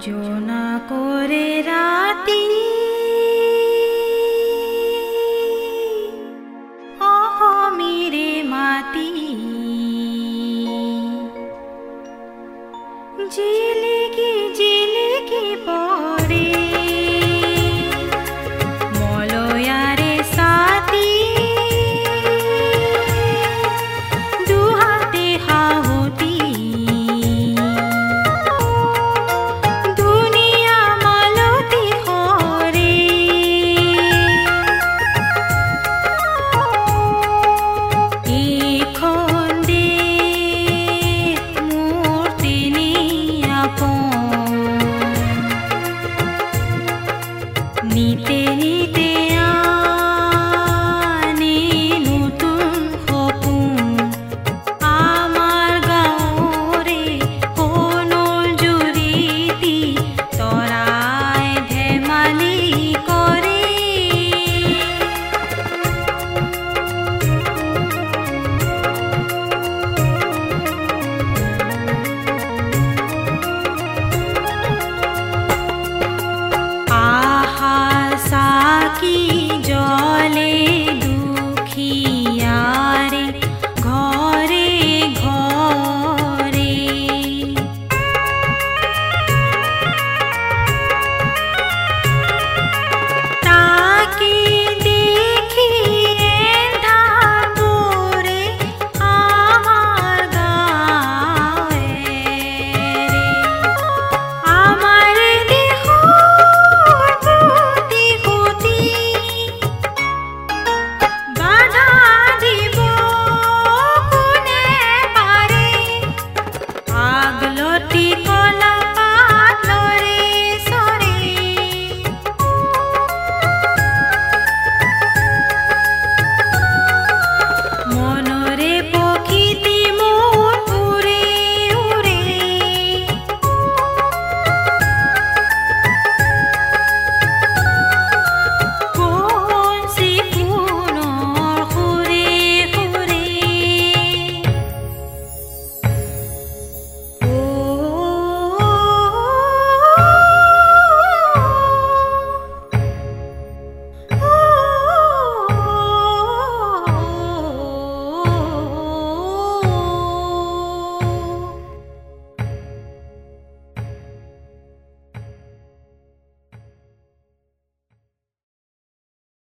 জোনা করে রাতি। অহমিরে মাতি। জি